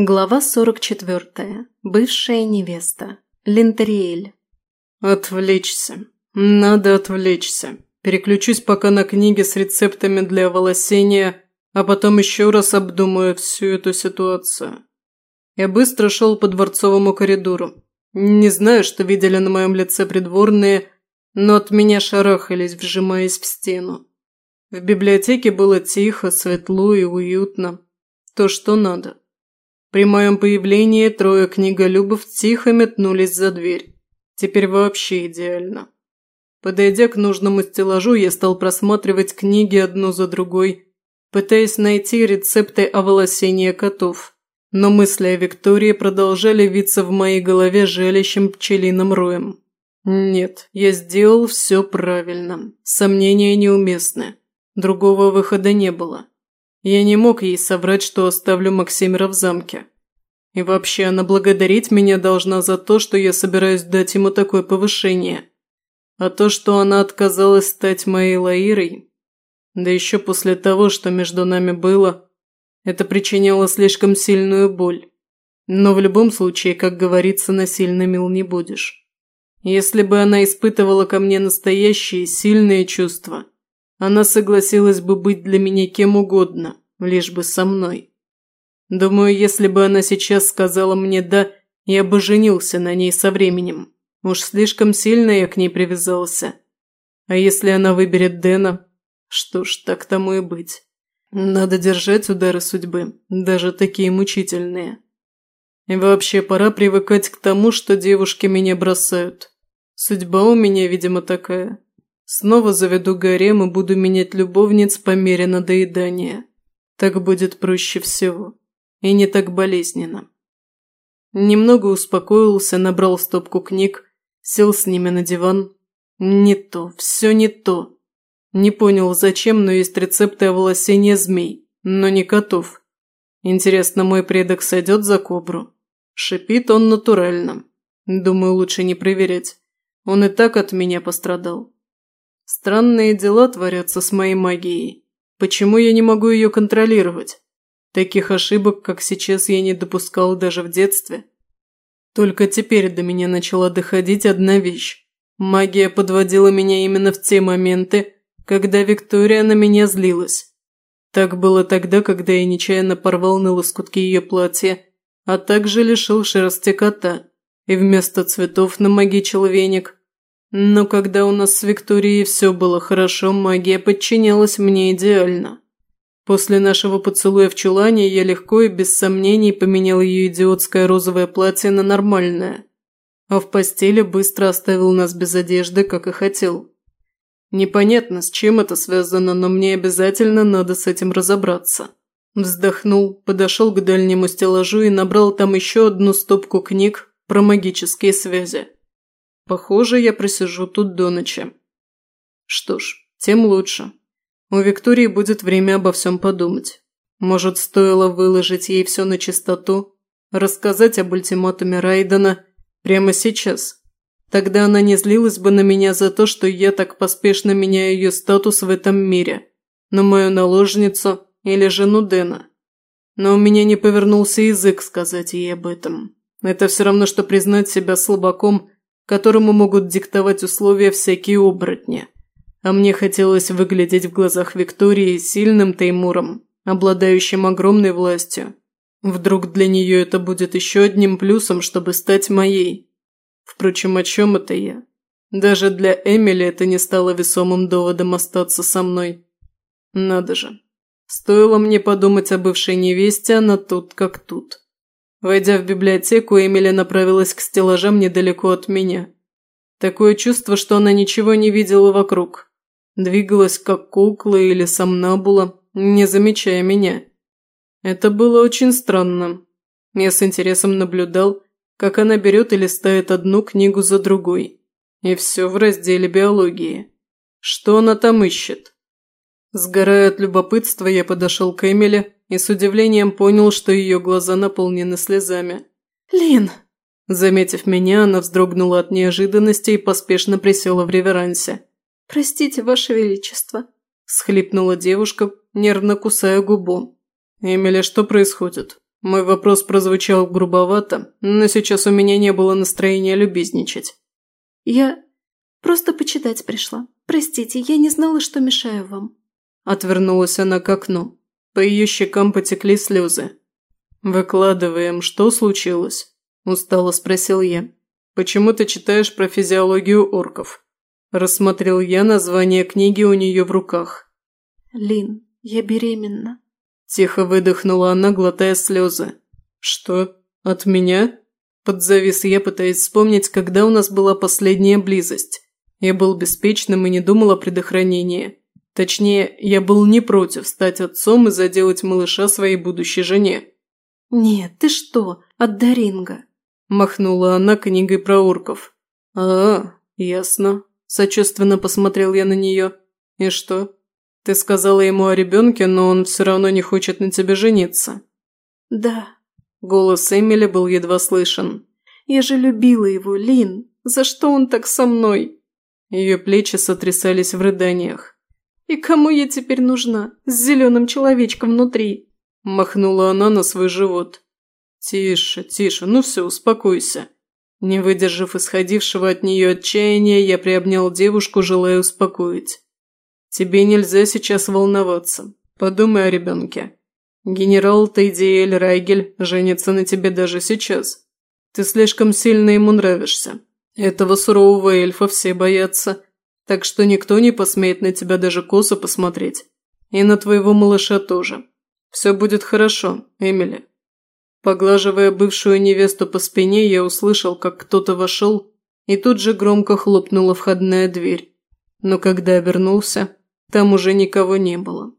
Глава 44. Бывшая невеста. Линтериэль. Отвлечься. Надо отвлечься. Переключусь пока на книги с рецептами для волосения, а потом еще раз обдумаю всю эту ситуацию. Я быстро шел по дворцовому коридору. Не знаю, что видели на моем лице придворные, но от меня шарахались, вжимаясь в стену. В библиотеке было тихо, светло и уютно. То, что надо. При моем появлении трое книголюбов тихо метнулись за дверь. Теперь вообще идеально. Подойдя к нужному стеллажу, я стал просматривать книги одну за другой, пытаясь найти рецепты оволосения котов. Но мысли о Виктории продолжали виться в моей голове жалящим пчелиным роем. Нет, я сделал все правильно. Сомнения неуместны. Другого выхода не было. Я не мог ей соврать, что оставлю Максимера в замке. И вообще, она благодарить меня должна за то, что я собираюсь дать ему такое повышение. А то, что она отказалась стать моей Лаирой, да еще после того, что между нами было, это причиняло слишком сильную боль. Но в любом случае, как говорится, насильно мил не будешь. Если бы она испытывала ко мне настоящие сильные чувства – она согласилась бы быть для меня кем угодно, лишь бы со мной. Думаю, если бы она сейчас сказала мне «да», я бы женился на ней со временем. Уж слишком сильно я к ней привязался. А если она выберет Дэна? Что ж, так тому и быть. Надо держать удары судьбы, даже такие мучительные. И вообще пора привыкать к тому, что девушки меня бросают. Судьба у меня, видимо, такая. Снова заведу гарем и буду менять любовниц по мере надоедания. Так будет проще всего. И не так болезненно. Немного успокоился, набрал стопку книг, сел с ними на диван. Не то, все не то. Не понял, зачем, но есть рецепты оволосения змей, но не котов. Интересно, мой предок сойдет за кобру? Шипит он натурально. Думаю, лучше не проверять. Он и так от меня пострадал. Странные дела творятся с моей магией. Почему я не могу ее контролировать? Таких ошибок, как сейчас, я не допускал даже в детстве. Только теперь до меня начала доходить одна вещь. Магия подводила меня именно в те моменты, когда Виктория на меня злилась. Так было тогда, когда я нечаянно порвал на лоскутки ее платья, а также лишил шерсти кота, и вместо цветов намагичил веник, но когда у нас с Викторией все было хорошо, магия подчинялась мне идеально. После нашего поцелуя в чулане я легко и без сомнений поменял ее идиотское розовое платье на нормальное. А в постели быстро оставил нас без одежды, как и хотел. Непонятно, с чем это связано, но мне обязательно надо с этим разобраться. Вздохнул, подошел к дальнему стеллажу и набрал там еще одну стопку книг про магические связи. Похоже, я просижу тут до ночи. Что ж, тем лучше. У Виктории будет время обо всем подумать. Может, стоило выложить ей все на чистоту, рассказать об ультиматуме Райдена прямо сейчас. Тогда она не злилась бы на меня за то, что я так поспешно меняю ее статус в этом мире, на мою наложницу или жену Дэна. Но у меня не повернулся язык сказать ей об этом. Это все равно, что признать себя слабаком которому могут диктовать условия всякие оборотни. А мне хотелось выглядеть в глазах Виктории сильным Теймуром, обладающим огромной властью. Вдруг для нее это будет еще одним плюсом, чтобы стать моей. Впрочем, о чем это я? Даже для Эмили это не стало весомым доводом остаться со мной. Надо же. Стоило мне подумать о бывшей невесте, она тут как тут. Войдя в библиотеку, Эмили направилась к стеллажам недалеко от меня. Такое чувство, что она ничего не видела вокруг. Двигалась как кукла или сомнабула, не замечая меня. Это было очень странно. Я с интересом наблюдал, как она берет и листает одну книгу за другой. И все в разделе биологии. Что она там ищет? Сгорая от любопытства, я подошел к Эмили и с удивлением понял, что ее глаза наполнены слезами. «Лин!» Заметив меня, она вздрогнула от неожиданности и поспешно присела в реверансе. «Простите, Ваше Величество!» – схлипнула девушка, нервно кусая губу. «Эмили, что происходит?» Мой вопрос прозвучал грубовато, но сейчас у меня не было настроения любезничать. Я просто почитать пришла. Простите, я не знала, что мешаю вам. Отвернулась она к окну. По ее щекам потекли слезы. «Выкладываем, что случилось?» – устало спросил я. «Почему ты читаешь про физиологию орков?» Рассмотрел я название книги у нее в руках. «Лин, я беременна». Тихо выдохнула она, глотая слезы. «Что? От меня?» Подзавис я, пытаясь вспомнить, когда у нас была последняя близость. Я был беспечным и не думал о предохранении. Точнее, я был не против стать отцом и заделать малыша своей будущей жене. «Нет, ты что, от Даринга?» Махнула она книгой про орков. «А, ясно». Сочувственно посмотрел я на нее. «И что? Ты сказала ему о ребенке, но он все равно не хочет на тебе жениться». «Да». Голос Эмили был едва слышен. «Я же любила его, Лин. За что он так со мной?» Ее плечи сотрясались в рыданиях. «И кому я теперь нужна? С зеленым человечком внутри?» Махнула она на свой живот. «Тише, тише, ну все, успокойся». Не выдержав исходившего от нее отчаяния, я приобнял девушку, желая успокоить. «Тебе нельзя сейчас волноваться. Подумай о ребенке. Генерал Тейдиэль Райгель женится на тебе даже сейчас. Ты слишком сильно ему нравишься. Этого сурового эльфа все боятся, так что никто не посмеет на тебя даже косо посмотреть. И на твоего малыша тоже. Все будет хорошо, Эмили». Поглаживая бывшую невесту по спине, я услышал, как кто-то вошел, и тут же громко хлопнула входная дверь. Но когда вернулся, там уже никого не было.